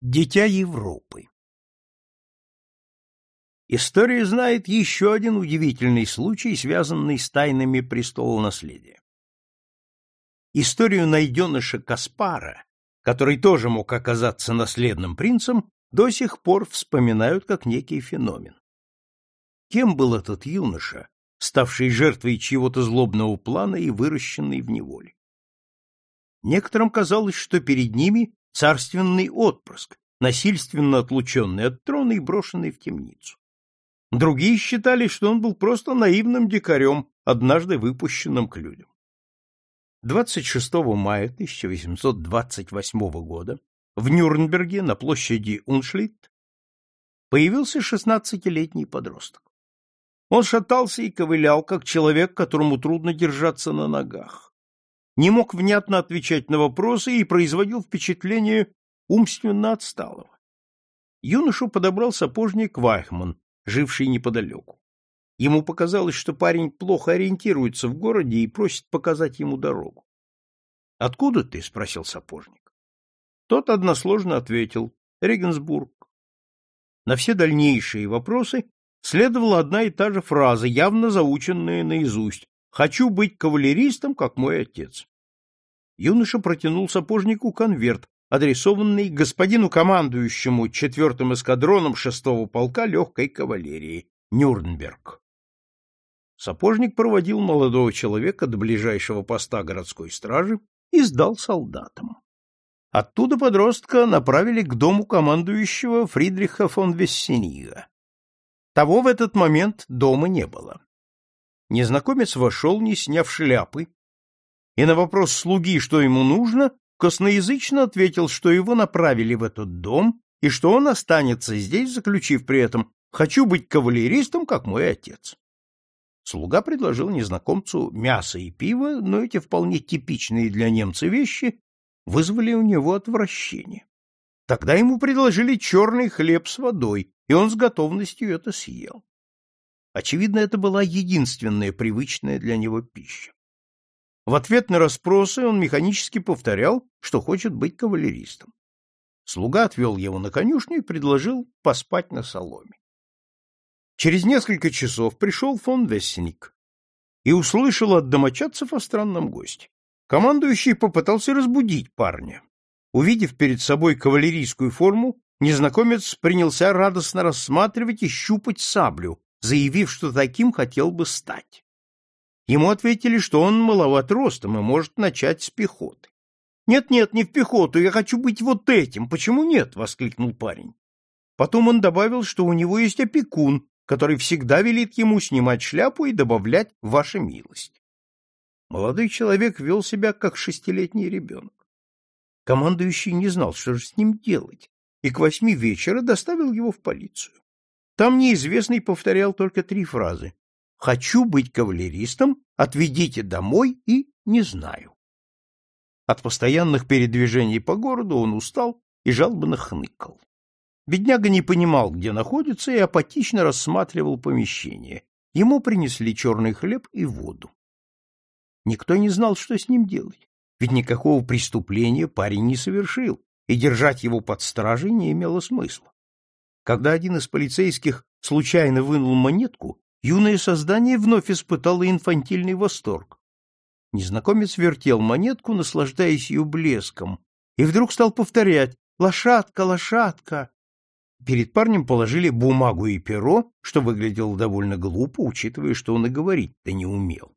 Дитя Европы История знает еще один удивительный случай, связанный с тайнами престола наследия. Историю найденыша Каспара, который тоже мог оказаться наследным принцем, до сих пор вспоминают как некий феномен. Кем был этот юноша, ставший жертвой чьего-то злобного плана и выращенный в неволе? Некоторым казалось, что перед ними царственный отпрыск, насильственно отлученный от трона и брошенный в темницу. Другие считали, что он был просто наивным дикарем, однажды выпущенным к людям. 26 мая 1828 года в Нюрнберге на площади Уншлит появился шестнадцатилетний подросток. Он шатался и ковылял, как человек, которому трудно держаться на ногах. Не мог внятно отвечать на вопросы и производил впечатление умственно отсталого. Юношу подобрал сапожник Вайхман, живший неподалеку. Ему показалось, что парень плохо ориентируется в городе и просит показать ему дорогу. — Откуда ты? — спросил сапожник. Тот односложно ответил — Регенсбург. На все дальнейшие вопросы следовала одна и та же фраза, явно заученная наизусть «Хочу быть кавалеристом, как мой отец». Юноша протянул сапожнику конверт, адресованный господину командующему четвертым эскадроном шестого полка легкой кавалерии, Нюрнберг. Сапожник проводил молодого человека до ближайшего поста городской стражи и сдал солдатам. Оттуда подростка направили к дому командующего Фридриха фон Вессенига. Того в этот момент дома не было. Незнакомец вошел, не сняв шляпы, и на вопрос слуги, что ему нужно, косноязычно ответил, что его направили в этот дом и что он останется здесь, заключив при этом «хочу быть кавалеристом, как мой отец». Слуга предложил незнакомцу мясо и пиво, но эти вполне типичные для немца вещи вызвали у него отвращение. Тогда ему предложили черный хлеб с водой, и он с готовностью это съел. Очевидно, это была единственная привычная для него пища. В ответ на расспросы он механически повторял, что хочет быть кавалеристом. Слуга отвел его на конюшню и предложил поспать на соломе. Через несколько часов пришел фон Вессеник и услышал от домочадцев о странном госте. Командующий попытался разбудить парня. Увидев перед собой кавалерийскую форму, незнакомец принялся радостно рассматривать и щупать саблю, заявив, что таким хотел бы стать. Ему ответили, что он маловат ростом и может начать с пехоты. «Нет-нет, не в пехоту, я хочу быть вот этим. Почему нет?» — воскликнул парень. Потом он добавил, что у него есть опекун, который всегда велит ему снимать шляпу и добавлять «Ваша милость». Молодой человек вел себя как шестилетний ребенок. Командующий не знал, что же с ним делать, и к восьми вечера доставил его в полицию. Там неизвестный повторял только три фразы Хочу быть кавалеристом, отведите домой и не знаю. От постоянных передвижений по городу он устал и жалобно хныкал. Бедняга не понимал, где находится, и апатично рассматривал помещение. Ему принесли черный хлеб и воду. Никто не знал, что с ним делать, ведь никакого преступления парень не совершил, и держать его под стражей не имело смысла. Когда один из полицейских случайно вынул монетку, юное создание вновь испытало инфантильный восторг. Незнакомец вертел монетку, наслаждаясь ее блеском, и вдруг стал повторять «Лошадка, лошадка!». Перед парнем положили бумагу и перо, что выглядело довольно глупо, учитывая, что он и говорить-то не умел.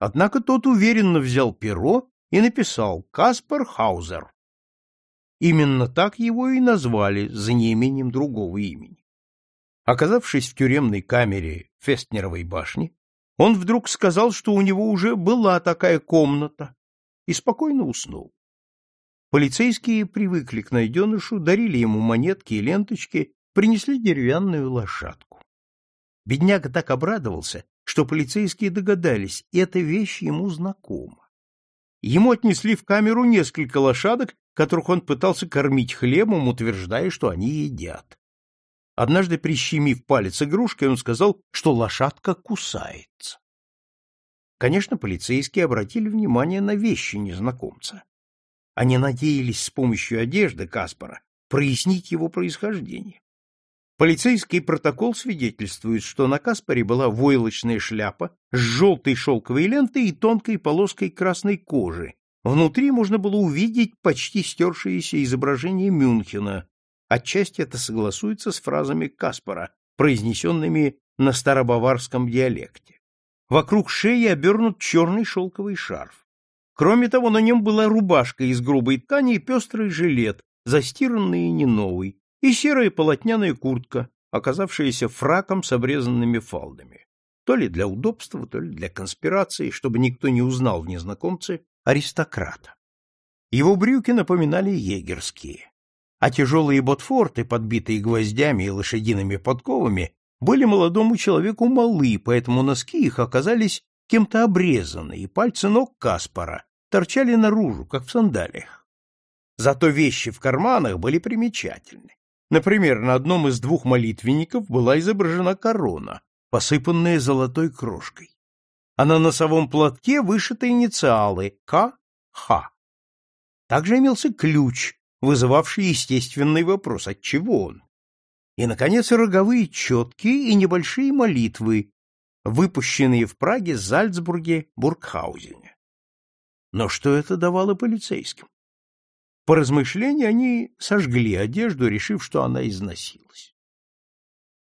Однако тот уверенно взял перо и написал «Каспар Хаузер». Именно так его и назвали за неимением другого имени. Оказавшись в тюремной камере Фестнеровой башни, он вдруг сказал, что у него уже была такая комната, и спокойно уснул. Полицейские привыкли к найденышу, дарили ему монетки и ленточки, принесли деревянную лошадку. Бедняга так обрадовался, что полицейские догадались, эта вещь ему знакома. Ему отнесли в камеру несколько лошадок, которых он пытался кормить хлебом, утверждая, что они едят. Однажды, прищемив палец игрушкой, он сказал, что лошадка кусается. Конечно, полицейские обратили внимание на вещи незнакомца. Они надеялись с помощью одежды Каспара прояснить его происхождение. Полицейский протокол свидетельствует, что на Каспаре была войлочная шляпа с желтой шелковой лентой и тонкой полоской красной кожи. Внутри можно было увидеть почти стершееся изображение Мюнхена. Отчасти это согласуется с фразами Каспара, произнесенными на старобаварском диалекте. Вокруг шеи обернут черный шелковый шарф. Кроме того, на нем была рубашка из грубой ткани и пестрый жилет, застиранный и не новый, и серая полотняная куртка, оказавшаяся фраком с обрезанными фалдами. То ли для удобства, то ли для конспирации, чтобы никто не узнал в незнакомце аристократа. Его брюки напоминали егерские, а тяжелые ботфорты, подбитые гвоздями и лошадиными подковами, были молодому человеку малы, поэтому носки их оказались кем-то обрезаны, и пальцы ног Каспара торчали наружу, как в сандалиях. Зато вещи в карманах были примечательны. Например, на одном из двух молитвенников была изображена корона, посыпанная золотой крошкой. А на носовом платке вышиты инициалы К.Х. Также имелся ключ, вызывавший естественный вопрос, от чего он. И, наконец, роговые четки и небольшие молитвы, выпущенные в Праге, Зальцбурге, Бургхаузене. Но что это давало полицейским? По размышлению они сожгли одежду, решив, что она износилась.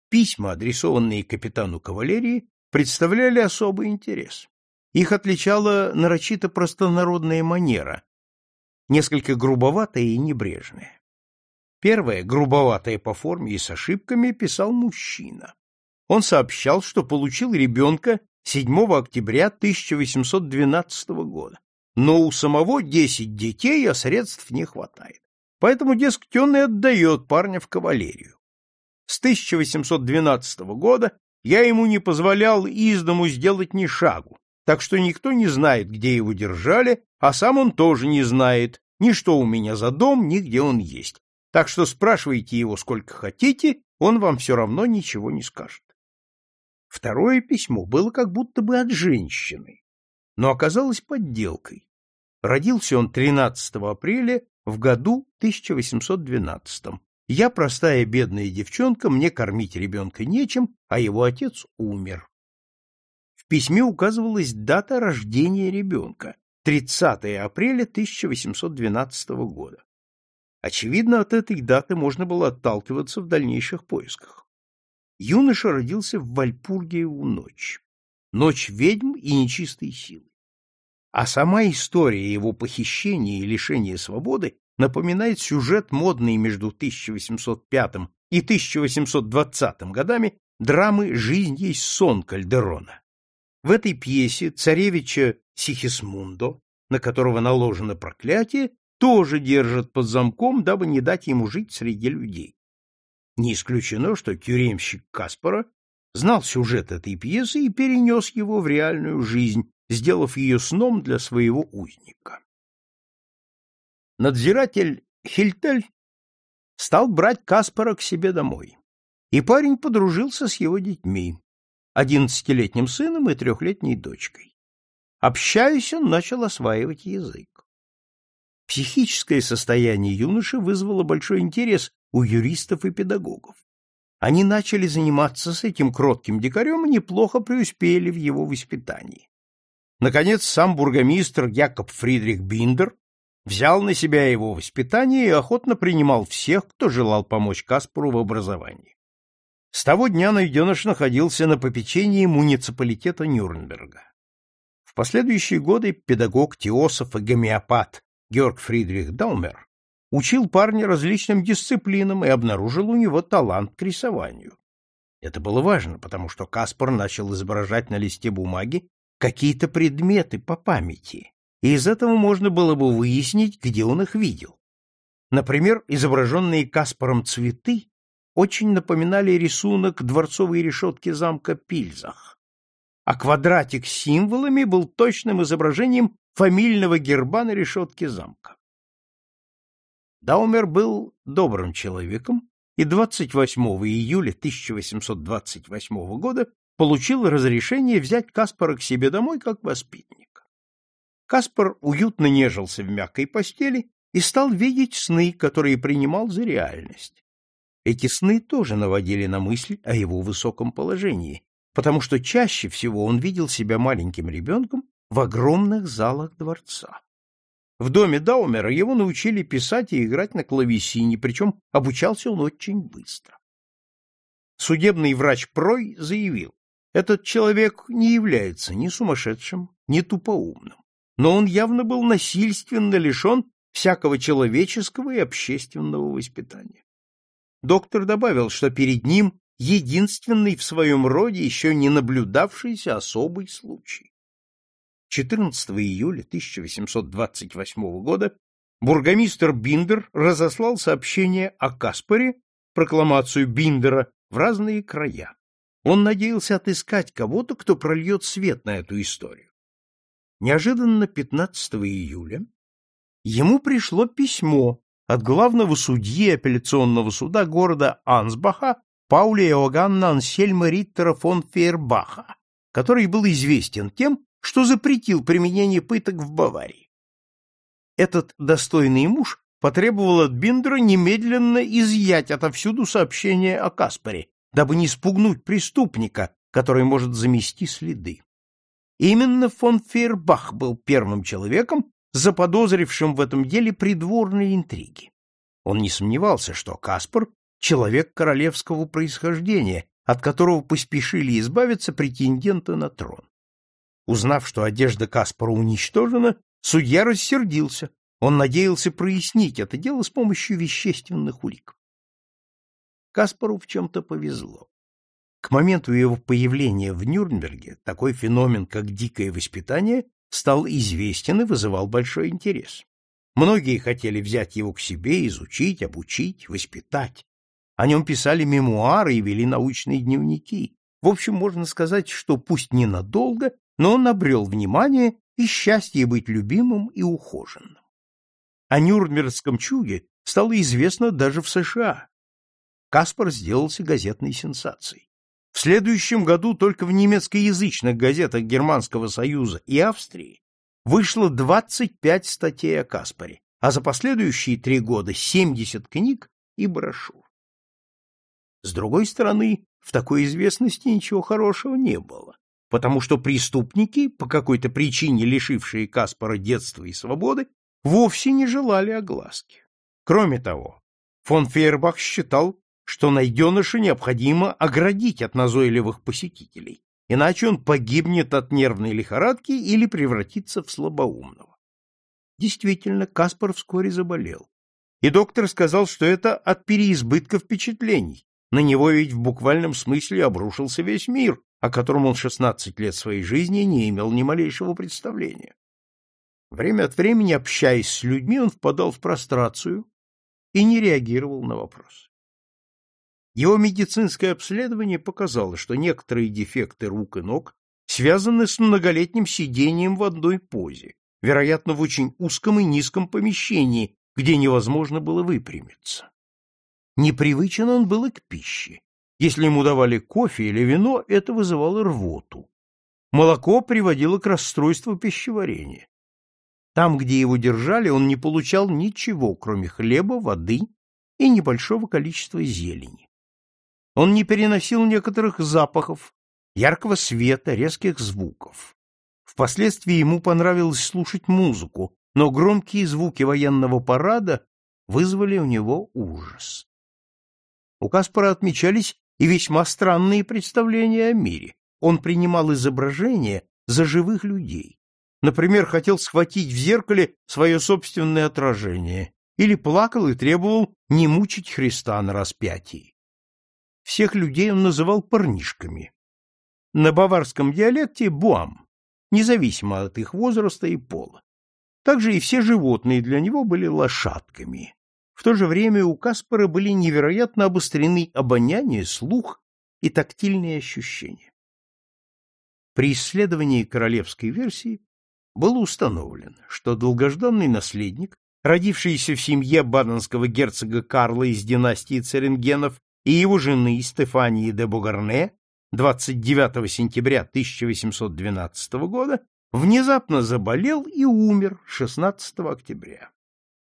Письма, адресованные капитану кавалерии, представляли особый интерес. Их отличала нарочито простонародная манера, несколько грубоватая и небрежная. Первое, грубоватое по форме и с ошибками, писал мужчина. Он сообщал, что получил ребенка 7 октября 1812 года но у самого десять детей, а средств не хватает. Поэтому, дескать, он и отдает парня в кавалерию. С 1812 года я ему не позволял из дому сделать ни шагу, так что никто не знает, где его держали, а сам он тоже не знает, ни что у меня за дом, ни где он есть. Так что спрашивайте его сколько хотите, он вам все равно ничего не скажет. Второе письмо было как будто бы от женщины, но оказалось подделкой. Родился он 13 апреля в году 1812. Я простая бедная девчонка, мне кормить ребенка нечем, а его отец умер. В письме указывалась дата рождения ребенка — 30 апреля 1812 года. Очевидно, от этой даты можно было отталкиваться в дальнейших поисках. Юноша родился в Вальпургиеву ночь. Ночь ведьм и нечистой силы а сама история его похищения и лишения свободы напоминает сюжет модный между 1805 и 1820 годами драмы «Жизнь есть сон» Кальдерона. В этой пьесе царевича Сихисмундо, на которого наложено проклятие, тоже держат под замком, дабы не дать ему жить среди людей. Не исключено, что тюремщик Каспара знал сюжет этой пьесы и перенес его в реальную жизнь, сделав ее сном для своего узника. Надзиратель Хильтель стал брать Каспара к себе домой, и парень подружился с его детьми, одиннадцатилетним сыном и трехлетней дочкой. Общаясь, он начал осваивать язык. Психическое состояние юноши вызвало большой интерес у юристов и педагогов. Они начали заниматься с этим кротким дикарем и неплохо преуспели в его воспитании. Наконец, сам бургомистр Якоб Фридрих Биндер взял на себя его воспитание и охотно принимал всех, кто желал помочь Каспару в образовании. С того дня найденыш находился на попечении муниципалитета Нюрнберга. В последующие годы педагог, теософ и гомеопат Георг Фридрих Далмер учил парня различным дисциплинам и обнаружил у него талант к рисованию. Это было важно, потому что Каспар начал изображать на листе бумаги какие-то предметы по памяти, и из этого можно было бы выяснить, где он их видел. Например, изображенные Каспаром цветы очень напоминали рисунок дворцовой решетки замка Пильзах, а квадратик с символами был точным изображением фамильного герба на решетке замка. Даумер был добрым человеком и 28 июля 1828 года получил разрешение взять Каспара к себе домой как воспитанник. Каспар уютно нежился в мягкой постели и стал видеть сны, которые принимал за реальность. Эти сны тоже наводили на мысль о его высоком положении, потому что чаще всего он видел себя маленьким ребенком в огромных залах дворца. В доме Даумера его научили писать и играть на клавесине, причем обучался он очень быстро. Судебный врач Прой заявил, этот человек не является ни сумасшедшим, ни тупоумным, но он явно был насильственно лишен всякого человеческого и общественного воспитания. Доктор добавил, что перед ним единственный в своем роде еще не наблюдавшийся особый случай. 14 июля 1828 года бургомистр Биндер разослал сообщение о Каспаре, прокламацию Биндера, в разные края. Он надеялся отыскать кого-то, кто прольет свет на эту историю. Неожиданно 15 июля ему пришло письмо от главного судьи апелляционного суда города Ансбаха Пауля Иоганна Ансельма Риттера фон Фейербаха, который был известен тем, что запретил применение пыток в Баварии. Этот достойный муж потребовал от Биндера немедленно изъять отовсюду сообщение о Каспаре, дабы не спугнуть преступника, который может замести следы. Именно фон Фейербах был первым человеком, заподозрившим в этом деле придворные интриги. Он не сомневался, что Каспар — человек королевского происхождения, от которого поспешили избавиться претенденты на трон. Узнав, что одежда Каспара уничтожена, судья рассердился. Он надеялся прояснить это дело с помощью вещественных улик. Каспару в чем-то повезло. К моменту его появления в Нюрнберге такой феномен, как дикое воспитание, стал известен и вызывал большой интерес. Многие хотели взять его к себе, изучить, обучить, воспитать. О нем писали мемуары и вели научные дневники. В общем, можно сказать, что пусть ненадолго, но он обрел внимание и счастье быть любимым и ухоженным. О Нюрнбергском чуде стало известно даже в США. Каспар сделался газетной сенсацией. В следующем году только в немецкоязычных газетах Германского Союза и Австрии вышло 25 статей о Каспаре, а за последующие три года 70 книг и брошюр. С другой стороны, в такой известности ничего хорошего не было, потому что преступники, по какой-то причине лишившие Каспара детства и свободы, вовсе не желали огласки. Кроме того, фон Фейербах считал, что найденыша необходимо оградить от назойливых посетителей, иначе он погибнет от нервной лихорадки или превратится в слабоумного. Действительно, Каспар вскоре заболел. И доктор сказал, что это от переизбытка впечатлений. На него ведь в буквальном смысле обрушился весь мир, о котором он 16 лет своей жизни не имел ни малейшего представления. Время от времени, общаясь с людьми, он впадал в прострацию и не реагировал на вопросы. Его медицинское обследование показало, что некоторые дефекты рук и ног связаны с многолетним сидением в одной позе, вероятно, в очень узком и низком помещении, где невозможно было выпрямиться. Непривычен он был и к пище. Если ему давали кофе или вино, это вызывало рвоту. Молоко приводило к расстройству пищеварения. Там, где его держали, он не получал ничего, кроме хлеба, воды и небольшого количества зелени. Он не переносил некоторых запахов, яркого света, резких звуков. Впоследствии ему понравилось слушать музыку, но громкие звуки военного парада вызвали у него ужас. У Каспара отмечались и весьма странные представления о мире. Он принимал изображения за живых людей. Например, хотел схватить в зеркале свое собственное отражение или плакал и требовал не мучить Христа на распятии. Всех людей он называл парнишками. На баварском диалекте – буам, независимо от их возраста и пола. Также и все животные для него были лошадками. В то же время у Каспара были невероятно обострены обоняние, слух и тактильные ощущения. При исследовании королевской версии было установлено, что долгожданный наследник, родившийся в семье баденского герцога Карла из династии Церенгенов и его жены Стефании де Бугарне 29 сентября 1812 года внезапно заболел и умер 16 октября.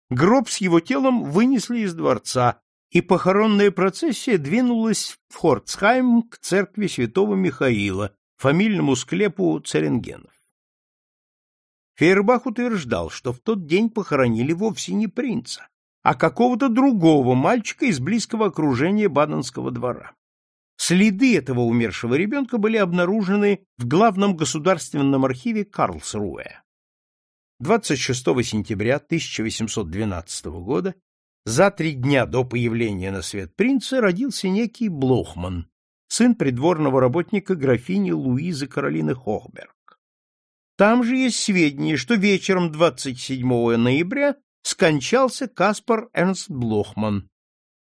гроб с его телом вынесли из дворца, и похоронная процессия двинулась в Хортсхайм к церкви святого Михаила, фамильному склепу Церенгенов. Фейербах утверждал, что в тот день похоронили вовсе не принца, а какого-то другого мальчика из близкого окружения Баденского двора. Следы этого умершего ребенка были обнаружены в главном государственном архиве Карлсруэ. 26 сентября 1812 года, за три дня до появления на свет принца, родился некий Блохман, сын придворного работника графини Луизы Каролины Хохберг. Там же есть сведения, что вечером 27 ноября скончался Каспар Эрнст Блохман.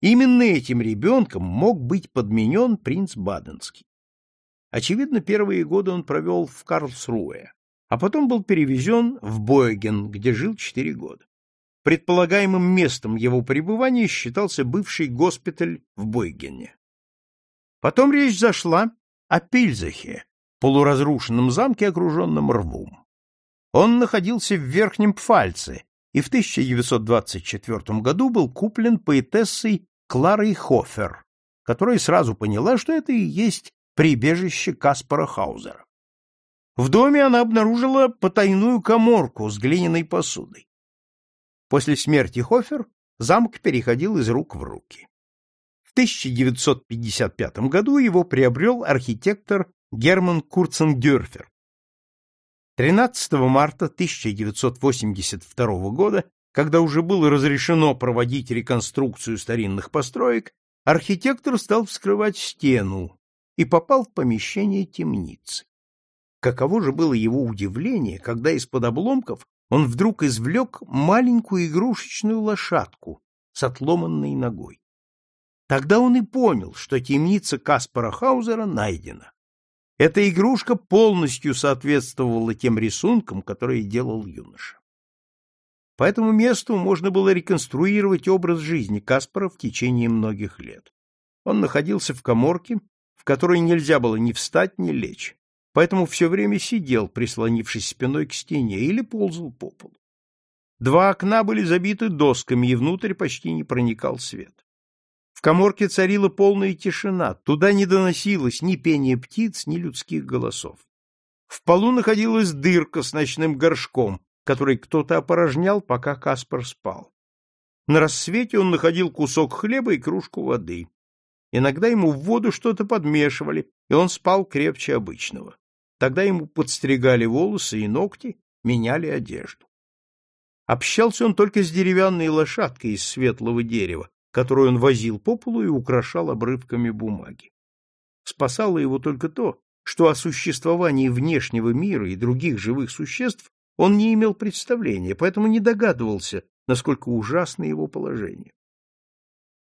Именно этим ребенком мог быть подменен принц Баденский. Очевидно, первые годы он провел в Карлсруэ, а потом был перевезен в Бойген, где жил четыре года. Предполагаемым местом его пребывания считался бывший госпиталь в Бойгене. Потом речь зашла о Пильзахе, полуразрушенном замке, окруженном рвом. Он находился в Верхнем Пфальце и в 1924 году был куплен поэтессой Кларой Хофер, которая сразу поняла, что это и есть прибежище Каспара Хаузера. В доме она обнаружила потайную коморку с глиняной посудой. После смерти Хофер замок переходил из рук в руки. В 1955 году его приобрел архитектор Герман Курцендюрфер. 13 марта 1982 года, когда уже было разрешено проводить реконструкцию старинных построек, архитектор стал вскрывать стену и попал в помещение темницы. Каково же было его удивление, когда из-под обломков он вдруг извлек маленькую игрушечную лошадку с отломанной ногой. Тогда он и понял, что темница Каспара Хаузера найдена. Эта игрушка полностью соответствовала тем рисункам, которые делал юноша. По этому месту можно было реконструировать образ жизни Каспара в течение многих лет. Он находился в каморке, в которой нельзя было ни встать, ни лечь, поэтому все время сидел, прислонившись спиной к стене, или ползал по полу. Два окна были забиты досками, и внутрь почти не проникал свет. В коморке царила полная тишина, туда не доносилось ни пения птиц, ни людских голосов. В полу находилась дырка с ночным горшком, который кто-то опорожнял, пока Каспар спал. На рассвете он находил кусок хлеба и кружку воды. Иногда ему в воду что-то подмешивали, и он спал крепче обычного. Тогда ему подстригали волосы и ногти, меняли одежду. Общался он только с деревянной лошадкой из светлого дерева, которую он возил по полу и украшал обрывками бумаги. Спасало его только то, что о существовании внешнего мира и других живых существ он не имел представления, поэтому не догадывался, насколько ужасно его положение.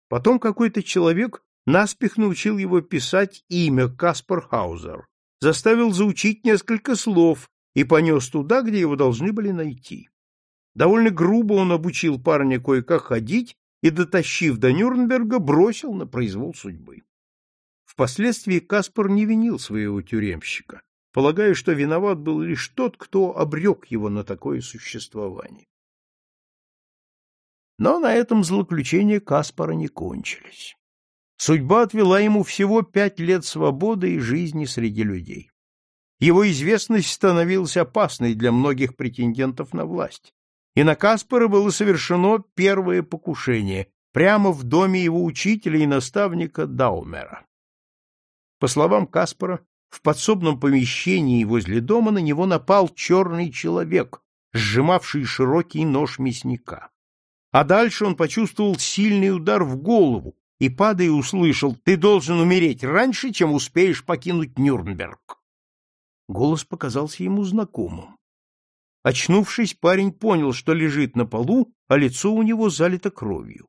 Потом какой-то человек наспех научил его писать имя Каспар Хаузер, заставил заучить несколько слов и понес туда, где его должны были найти. Довольно грубо он обучил парня кое-как ходить и, дотащив до Нюрнберга, бросил на произвол судьбы. Впоследствии Каспар не винил своего тюремщика, полагая, что виноват был лишь тот, кто обрек его на такое существование. Но на этом злоключения Каспара не кончились. Судьба отвела ему всего пять лет свободы и жизни среди людей. Его известность становилась опасной для многих претендентов на власть и на Каспара было совершено первое покушение прямо в доме его учителя и наставника Даумера. По словам Каспара, в подсобном помещении возле дома на него напал черный человек, сжимавший широкий нож мясника. А дальше он почувствовал сильный удар в голову и, падая, услышал «Ты должен умереть раньше, чем успеешь покинуть Нюрнберг». Голос показался ему знакомым. Очнувшись, парень понял, что лежит на полу, а лицо у него залито кровью.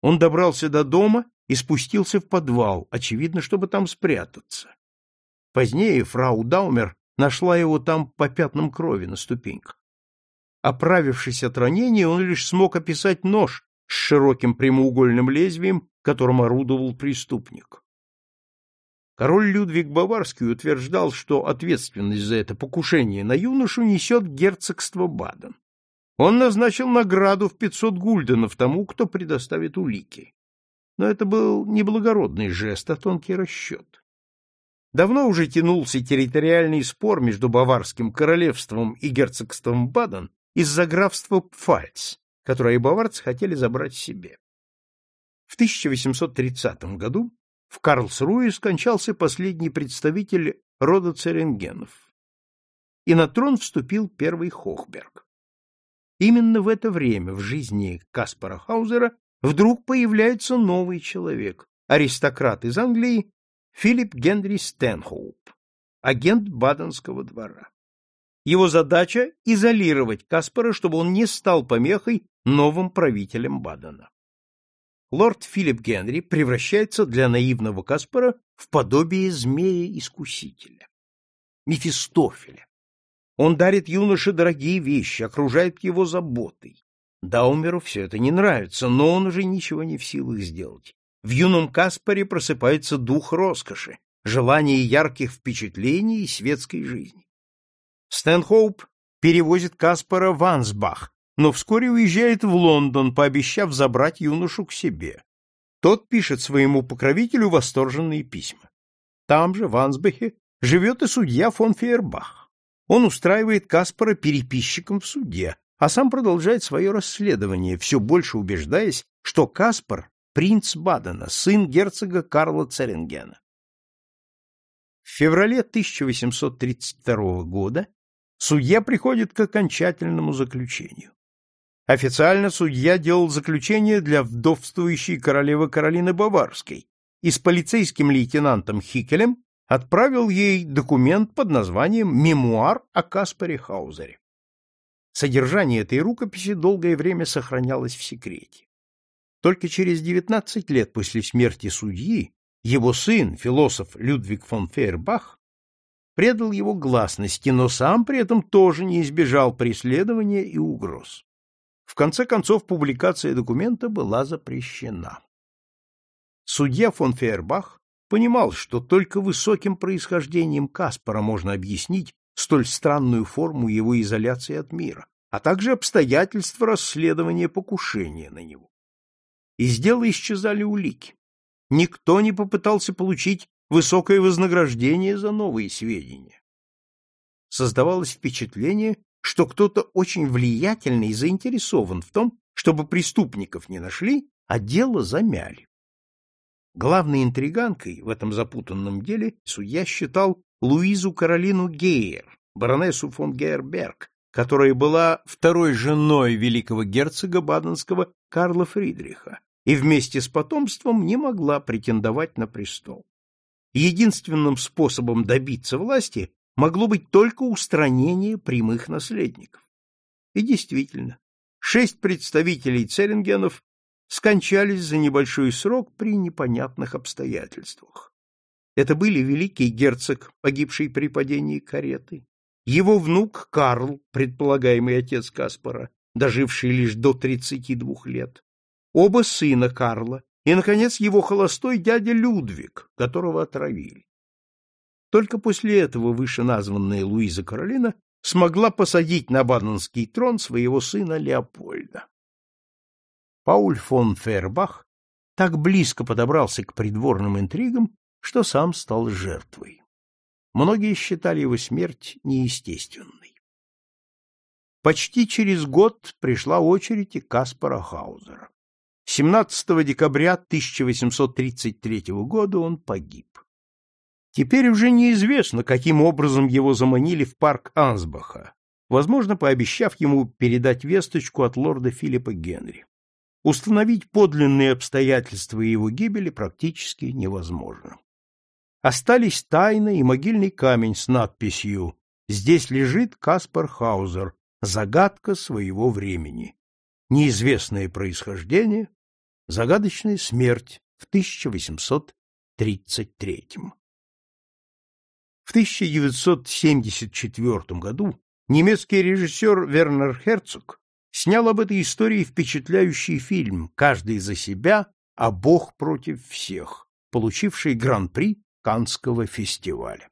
Он добрался до дома и спустился в подвал, очевидно, чтобы там спрятаться. Позднее фрау Даумер нашла его там по пятнам крови на ступеньках. Оправившись от ранения, он лишь смог описать нож с широким прямоугольным лезвием, которым орудовал преступник. Король Людвиг Баварский утверждал, что ответственность за это покушение на юношу несет герцогство Баден. Он назначил награду в 500 гульденов тому, кто предоставит улики. Но это был не благородный жест, а тонкий расчет. Давно уже тянулся территориальный спор между Баварским королевством и герцогством Баден из-за графства Пфальц, которое баварцы хотели забрать себе. В 1830 году в Карлсруе скончался последний представитель рода Церенгенов, и на трон вступил первый Хохберг. Именно в это время в жизни Каспара Хаузера вдруг появляется новый человек, аристократ из Англии Филипп Генри Стэнхоуп, агент Баденского двора. Его задача — изолировать Каспара, чтобы он не стал помехой новым правителям Бадена. Лорд Филипп Генри превращается для наивного Каспара в подобие змея-искусителя, Мефистофеля. Он дарит юноше дорогие вещи, окружает его заботой. Даумеру все это не нравится, но он уже ничего не в силах сделать. В юном Каспаре просыпается дух роскоши, желание ярких впечатлений и светской жизни. Стэнхоуп перевозит Каспара в Ансбах, но вскоре уезжает в Лондон, пообещав забрать юношу к себе. Тот пишет своему покровителю восторженные письма. Там же, в Ансбахе, живет и судья фон Фейербах. Он устраивает Каспара переписчиком в суде, а сам продолжает свое расследование, все больше убеждаясь, что Каспар — принц Бадена, сын герцога Карла Церенгена. В феврале 1832 года судья приходит к окончательному заключению. Официально судья делал заключение для вдовствующей королевы Каролины Баварской и с полицейским лейтенантом Хикелем отправил ей документ под названием «Мемуар о Каспаре Хаузере». Содержание этой рукописи долгое время сохранялось в секрете. Только через 19 лет после смерти судьи его сын, философ Людвиг фон Фейербах, предал его гласности, но сам при этом тоже не избежал преследования и угроз. В конце концов, публикация документа была запрещена. Судья фон Фейербах понимал, что только высоким происхождением Каспара можно объяснить столь странную форму его изоляции от мира, а также обстоятельства расследования покушения на него. Из дела исчезали улики. Никто не попытался получить высокое вознаграждение за новые сведения. Создавалось впечатление, что кто-то очень влиятельный и заинтересован в том, чтобы преступников не нашли, а дело замяли. Главной интриганкой в этом запутанном деле судья считал Луизу Каролину Гейер, баронессу фон Гейерберг, которая была второй женой великого герцога Баденского Карла Фридриха и вместе с потомством не могла претендовать на престол. Единственным способом добиться власти могло быть только устранение прямых наследников. И действительно, шесть представителей Церингенов скончались за небольшой срок при непонятных обстоятельствах. Это были великий герцог, погибший при падении кареты, его внук Карл, предполагаемый отец Каспара, доживший лишь до 32 лет, оба сына Карла и, наконец, его холостой дядя Людвиг, которого отравили. Только после этого вышеназванная Луиза Каролина смогла посадить на Баденский трон своего сына Леопольда. Пауль фон Фербах так близко подобрался к придворным интригам, что сам стал жертвой. Многие считали его смерть неестественной. Почти через год пришла очередь и Каспара Хаузера. 17 декабря 1833 года он погиб. Теперь уже неизвестно, каким образом его заманили в парк Ансбаха, возможно, пообещав ему передать весточку от лорда Филиппа Генри. Установить подлинные обстоятельства его гибели практически невозможно. Остались тайна и могильный камень с надписью «Здесь лежит Каспар Хаузер, загадка своего времени. Неизвестное происхождение, загадочная смерть в 1833 В 1974 году немецкий режиссер Вернер Херцог снял об этой истории впечатляющий фильм «Каждый за себя, а Бог против всех», получивший гран-при Канского фестиваля.